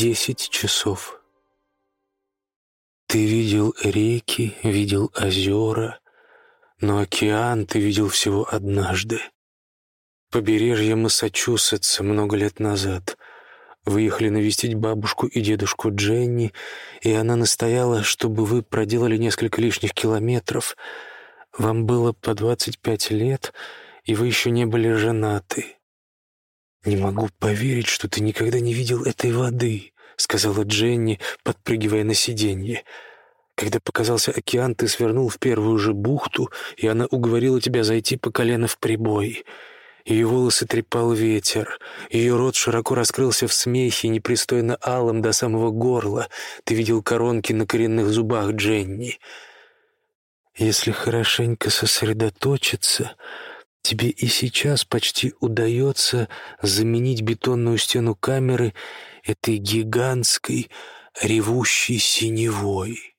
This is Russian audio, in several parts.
десять часов. Ты видел реки, видел озера, но океан ты видел всего однажды. Побережье Массачусетса много лет назад. Выехали навестить бабушку и дедушку Дженни, и она настояла, чтобы вы проделали несколько лишних километров. Вам было по двадцать пять лет, и вы еще не были женаты. «Не могу поверить, что ты никогда не видел этой воды», — сказала Дженни, подпрыгивая на сиденье. «Когда показался океан, ты свернул в первую же бухту, и она уговорила тебя зайти по колено в прибой». Ее волосы трепал ветер, ее рот широко раскрылся в смехе, непристойно алым до самого горла. Ты видел коронки на коренных зубах Дженни. Если хорошенько сосредоточиться, Тебе и сейчас почти удается заменить бетонную стену камеры этой гигантской ревущей синевой.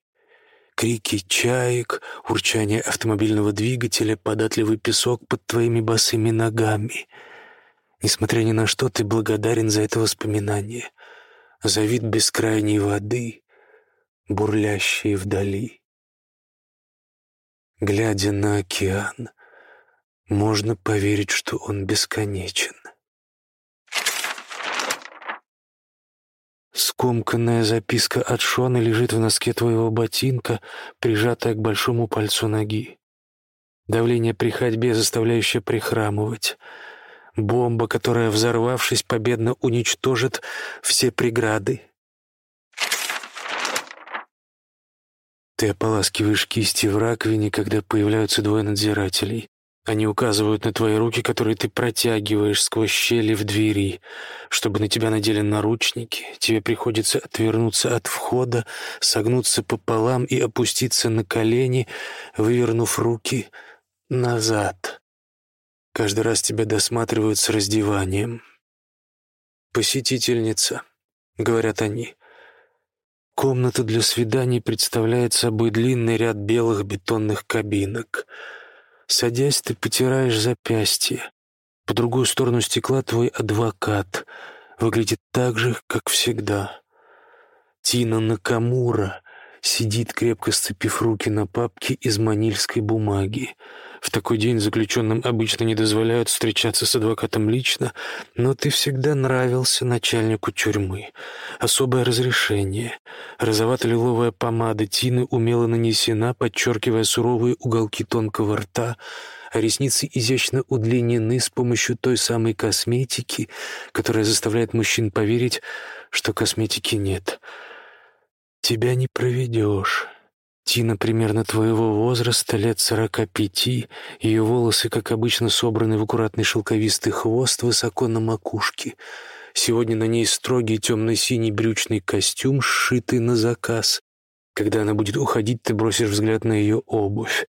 Крики чаек, урчание автомобильного двигателя, податливый песок под твоими босыми ногами. Несмотря ни на что, ты благодарен за это воспоминание, за вид бескрайней воды, бурлящей вдали. Глядя на океан — можно поверить, что он бесконечен. Скомканная записка от Шона лежит в носке твоего ботинка, прижатая к большому пальцу ноги. Давление при ходьбе, заставляющее прихрамывать. Бомба, которая, взорвавшись, победно уничтожит все преграды. Ты ополаскиваешь кисти в раковине, когда появляются двое надзирателей. Они указывают на твои руки, которые ты протягиваешь сквозь щели в двери. Чтобы на тебя надели наручники, тебе приходится отвернуться от входа, согнуться пополам и опуститься на колени, вывернув руки назад. Каждый раз тебя досматривают с раздеванием. «Посетительница», — говорят они. Комната для свиданий представляет собой длинный ряд белых бетонных кабинок — Садясь, ты потираешь запястье. По другую сторону стекла твой адвокат выглядит так же, как всегда. Тина Накамура сидит, крепко сцепив руки на папке из манильской бумаги. В такой день заключенным обычно не дозволяют встречаться с адвокатом лично, но ты всегда нравился начальнику тюрьмы. Особое разрешение. Розовато-лиловая помада Тины умело нанесена, подчеркивая суровые уголки тонкого рта, а ресницы изящно удлинены с помощью той самой косметики, которая заставляет мужчин поверить, что косметики нет. Тебя не проведешь. Тина примерно твоего возраста, лет сорока пяти, ее волосы, как обычно, собраны в аккуратный шелковистый хвост высоко на макушке. Сегодня на ней строгий темно-синий брючный костюм, сшитый на заказ. Когда она будет уходить, ты бросишь взгляд на ее обувь.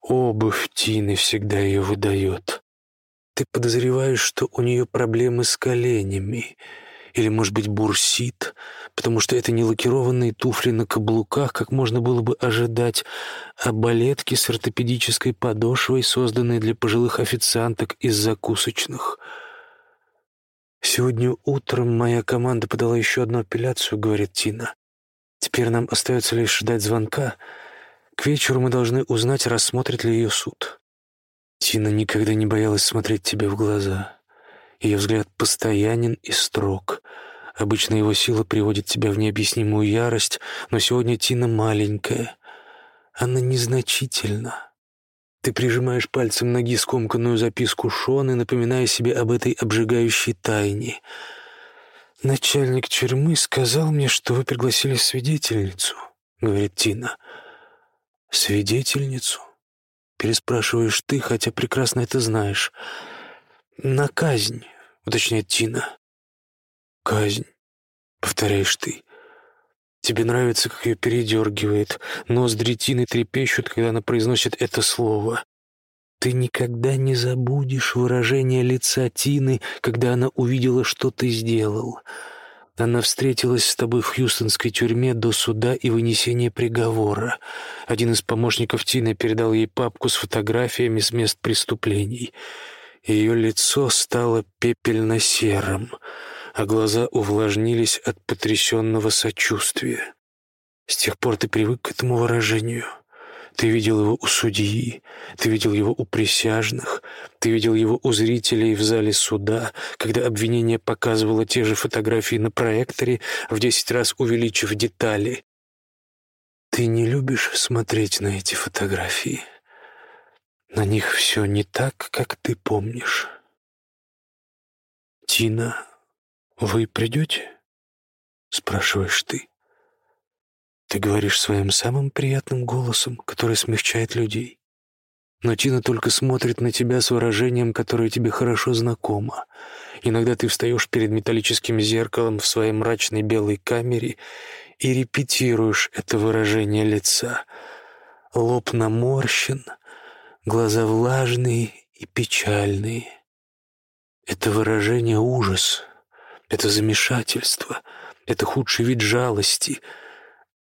Обувь Тины всегда ее выдает. Ты подозреваешь, что у нее проблемы с коленями — или, может быть, бурсит, потому что это не лакированные туфли на каблуках, как можно было бы ожидать, а балетки с ортопедической подошвой, созданные для пожилых официанток из закусочных. «Сегодня утром моя команда подала еще одну апелляцию», — говорит Тина. «Теперь нам остается лишь ждать звонка. К вечеру мы должны узнать, рассмотрит ли ее суд». Тина никогда не боялась смотреть тебе в глаза. Ее взгляд постоянен и строг. Обычно его сила приводит тебя в необъяснимую ярость, но сегодня Тина маленькая. Она незначительна. Ты прижимаешь пальцем ноги скомканную записку Шоны, напоминая себе об этой обжигающей тайне. «Начальник тюрьмы сказал мне, что вы пригласили свидетельницу», — говорит Тина. «Свидетельницу?» — переспрашиваешь ты, хотя прекрасно это знаешь. «На казнь», — уточняет Тина. «Казнь», — повторяешь ты. Тебе нравится, как ее передергивает. Ноздри Тины трепещут, когда она произносит это слово. Ты никогда не забудешь выражение лица Тины, когда она увидела, что ты сделал. Она встретилась с тобой в хьюстонской тюрьме до суда и вынесения приговора. Один из помощников Тины передал ей папку с фотографиями с мест преступлений — ее лицо стало пепельно-серым. а глаза увлажнились от потрясенного сочувствия. С тех пор ты привык к этому выражению. Ты видел его у судьи, ты видел его у присяжных, ты видел его у зрителей в зале суда, когда обвинение показывало те же фотографии на проекторе, в десять раз увеличив детали. Ты не любишь смотреть на эти фотографии. На них все не так, как ты помнишь. «Тина, вы придете?» — спрашиваешь ты. Ты говоришь своим самым приятным голосом, который смягчает людей. Но Тина только смотрит на тебя с выражением, которое тебе хорошо знакомо. Иногда ты встаешь перед металлическим зеркалом в своей мрачной белой камере и репетируешь это выражение лица. Лоб наморщен, глаза влажные и печальные. Это выражение ужас, это замешательство, это худший вид жалости —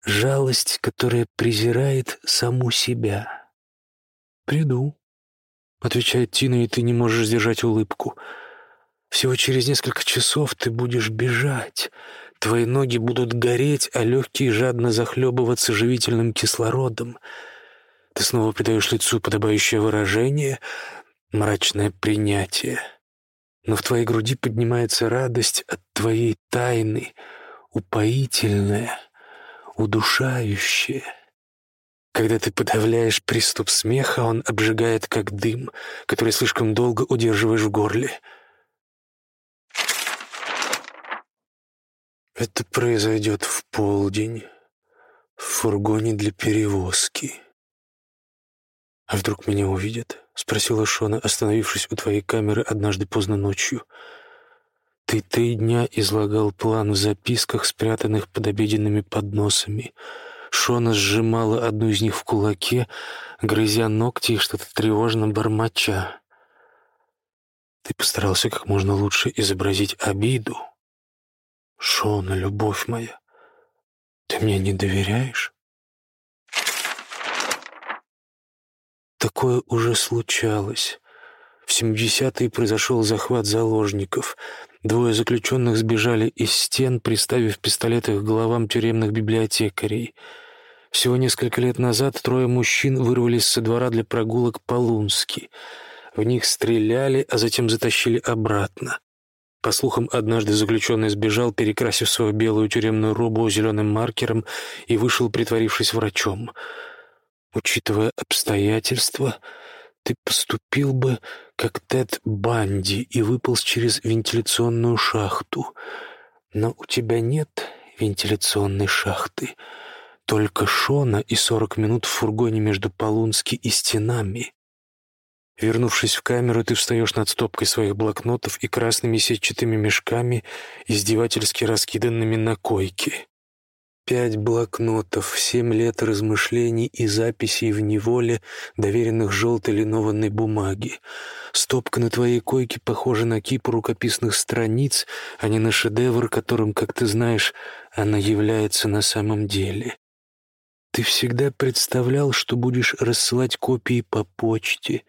жалость, которая презирает саму себя. «Приду», — отвечает Тина, и ты не можешь сдержать улыбку. «Всего через несколько часов ты будешь бежать. Твои ноги будут гореть, а легкие жадно захлебываться живительным кислородом. Ты снова придаешь лицу подобающее выражение, мрачное принятие. Но в твоей груди поднимается радость от твоей тайны, упоительная» удушающее. Когда ты подавляешь приступ смеха, он обжигает, как дым, который слишком долго удерживаешь в горле. Это произойдет в полдень, в фургоне для перевозки. «А вдруг меня увидят?» — спросила Шона, остановившись у твоей камеры однажды поздно ночью. Ты три дня излагал план в записках, спрятанных под обеденными подносами. Шона сжимала одну из них в кулаке, грызя ногти и что-то тревожно бормоча. Ты постарался как можно лучше изобразить обиду. Шона, любовь моя, ты мне не доверяешь? Такое уже случалось. В 70-е произошел захват заложников. Двое заключенных сбежали из стен, приставив пистолеты к головам тюремных библиотекарей. Всего несколько лет назад трое мужчин вырвались со двора для прогулок по Лунски. В них стреляли, а затем затащили обратно. По слухам, однажды заключенный сбежал, перекрасив свою белую тюремную робу зеленым маркером и вышел, притворившись врачом. Учитывая обстоятельства, ты поступил бы как Тед Банди и выполз через вентиляционную шахту. Но у тебя нет вентиляционной шахты, только Шона и сорок минут в фургоне между Полунски и стенами. Вернувшись в камеру, ты встаешь над стопкой своих блокнотов и красными сетчатыми мешками, издевательски раскиданными на койке. Пять блокнотов, семь лет размышлений и записей в неволе, доверенных желтой линованной бумаги. Стопка на твоей койке похожа на кипу рукописных страниц, а не на шедевр, которым, как ты знаешь, она является на самом деле. Ты всегда представлял, что будешь рассылать копии по почте,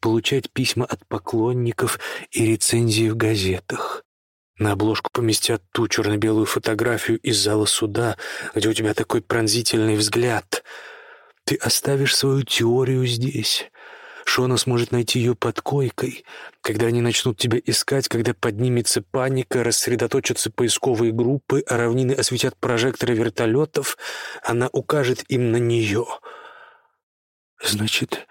получать письма от поклонников и рецензии в газетах. На обложку поместят ту черно-белую фотографию из зала суда, где у тебя такой пронзительный взгляд. Ты оставишь свою теорию здесь. Шона сможет найти ее под койкой. Когда они начнут тебя искать, когда поднимется паника, рассредоточатся поисковые группы, а равнины осветят прожекторы вертолетов, она укажет им на нее. «Значит,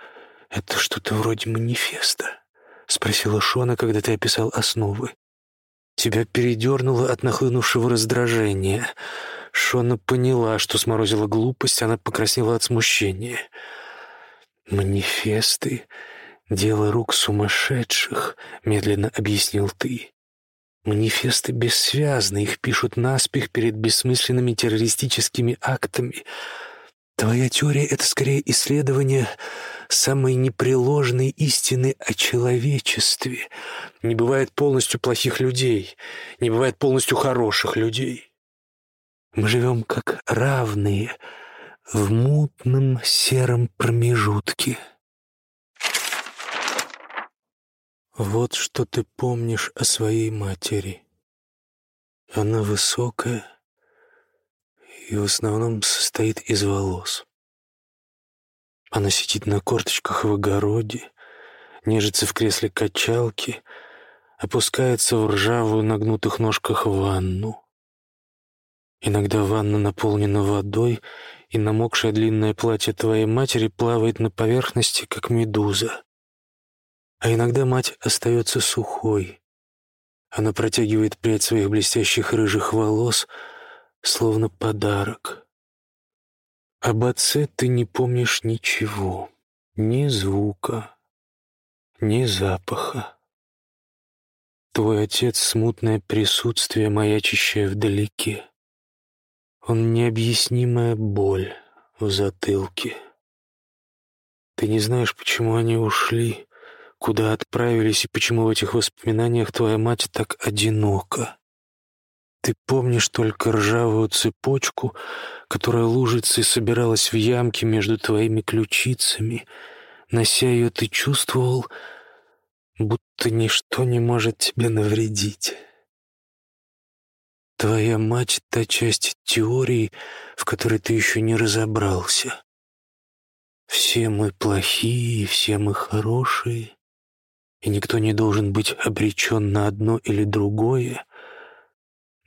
это что-то вроде манифеста?» — спросила Шона, когда ты описал основы. Тебя передернуло от нахлынувшего раздражения. Шона поняла, что сморозила глупость, она покраснела от смущения. «Манифесты — дело рук сумасшедших», — медленно объяснил ты. «Манифесты бессвязны, их пишут наспех перед бессмысленными террористическими актами. Твоя теория — это скорее исследование самой непреложной истины о человечестве. Не бывает полностью плохих людей, не бывает полностью хороших людей. Мы живем как равные в мутном сером промежутке. Вот что ты помнишь о своей матери. Она высокая и в основном состоит из волос. Она сидит на корточках в огороде, нежится в кресле качалки, опускается в ржавую на гнутых ножках ванну. Иногда ванна наполнена водой, и намокшее длинное платье твоей матери плавает на поверхности, как медуза. А иногда мать остается сухой. Она протягивает прядь своих блестящих рыжих волос, словно подарок. Об отце ты не помнишь ничего, ни звука, ни запаха. Твой отец — смутное присутствие, маячащее вдалеке. Он — необъяснимая боль в затылке. Ты не знаешь, почему они ушли, куда отправились и почему в этих воспоминаниях твоя мать так одинока. Ты помнишь только ржавую цепочку, которая лужицей собиралась в ямке между твоими ключицами. Нося ее, ты чувствовал, будто ничто не может тебе навредить. Твоя мать — та часть теории, в которой ты еще не разобрался. Все мы плохие, все мы хорошие, и никто не должен быть обречен на одно или другое —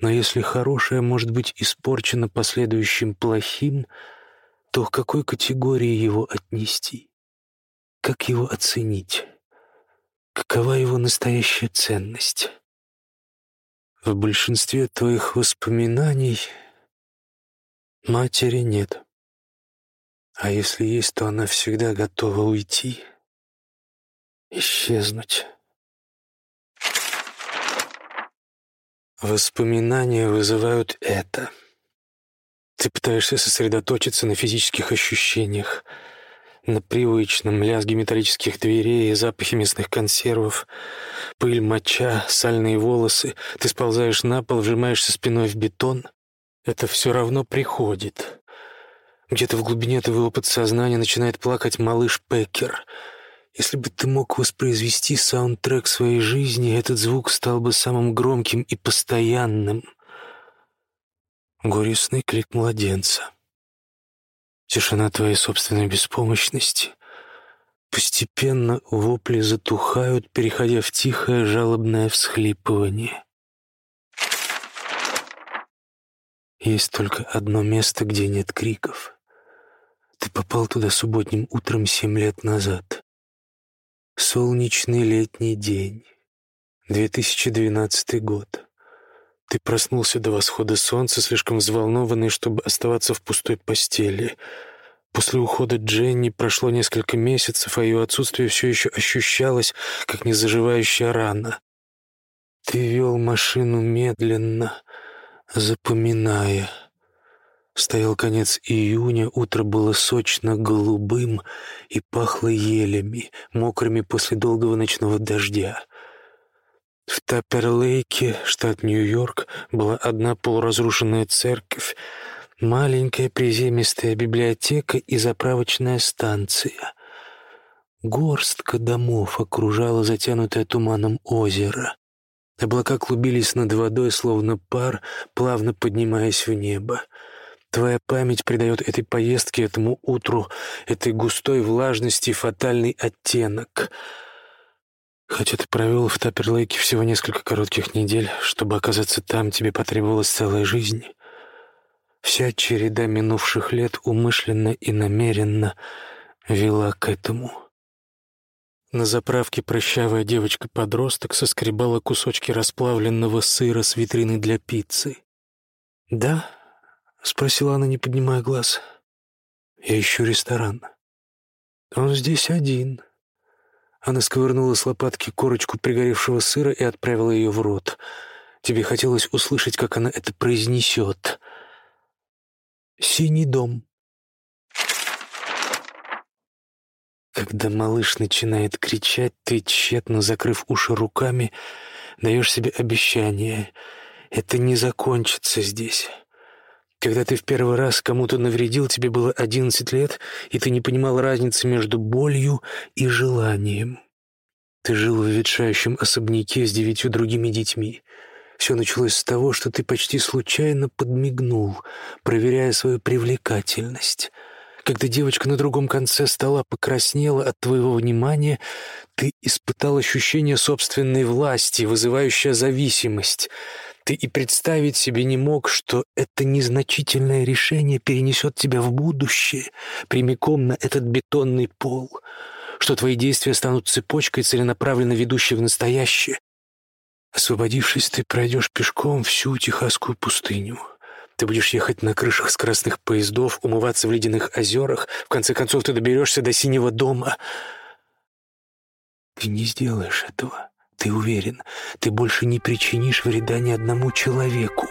но если хорошее может быть испорчено последующим плохим, то к какой категории его отнести? Как его оценить? Какова его настоящая ценность? В большинстве твоих воспоминаний матери нет. А если есть, то она всегда готова уйти, исчезнуть. Воспоминания вызывают это. Ты пытаешься сосредоточиться на физических ощущениях, на привычном лязге металлических дверей и запахе мясных консервов, пыль, моча, сальные волосы. Ты сползаешь на пол, вжимаешься спиной в бетон. Это все равно приходит. Где-то в глубине твоего подсознания начинает плакать малыш Пекер — если бы ты мог воспроизвести саундтрек своей жизни, этот звук стал бы самым громким и постоянным. Горестный крик младенца. Тишина твоей собственной беспомощности. Постепенно вопли затухают, переходя в тихое жалобное всхлипывание. Есть только одно место, где нет криков. Ты попал туда субботним утром семь лет назад. Солнечный летний день. 2012 год. Ты проснулся до восхода солнца, слишком взволнованный, чтобы оставаться в пустой постели. После ухода Дженни прошло несколько месяцев, а ее отсутствие все еще ощущалось, как незаживающая рана. Ты вел машину медленно, запоминая — Стоял конец июня, утро было сочно-голубым и пахло елями, мокрыми после долгого ночного дождя. В Тапперлейке, штат Нью-Йорк, была одна полуразрушенная церковь, маленькая приземистая библиотека и заправочная станция. Горстка домов окружала затянутое туманом озеро. Облака клубились над водой, словно пар, плавно поднимаясь в небо. Твоя память придает этой поездке, этому утру, этой густой влажности фатальный оттенок. Хотя ты провел в Тапперлейке всего несколько коротких недель, чтобы оказаться там, тебе потребовалась целая жизнь. Вся череда минувших лет умышленно и намеренно вела к этому. На заправке прощавая девочка-подросток соскребала кусочки расплавленного сыра с витрины для пиццы. Да, — спросила она, не поднимая глаз. «Я ищу ресторан». «Он здесь один». Она сковырнула с лопатки корочку пригоревшего сыра и отправила ее в рот. Тебе хотелось услышать, как она это произнесет. «Синий дом». Когда малыш начинает кричать, ты, тщетно закрыв уши руками, даешь себе обещание. Это не закончится здесь. Когда ты в первый раз кому-то навредил, тебе было одиннадцать лет, и ты не понимал разницы между болью и желанием. Ты жил в ветшающем особняке с девятью другими детьми. Все началось с того, что ты почти случайно подмигнул, проверяя свою привлекательность. Когда девочка на другом конце стола покраснела от твоего внимания, ты испытал ощущение собственной власти, вызывающее зависимость. Ты и представить себе не мог, что это незначительное решение перенесет тебя в будущее, прямиком на этот бетонный пол, что твои действия станут цепочкой, целенаправленно ведущей в настоящее, Освободившись, ты пройдешь пешком всю Техасскую пустыню. Ты будешь ехать на крышах скоростных поездов, умываться в ледяных озерах. В конце концов, ты доберешься до синего дома. Ты не сделаешь этого. Ты уверен, ты больше не причинишь вреда ни одному человеку.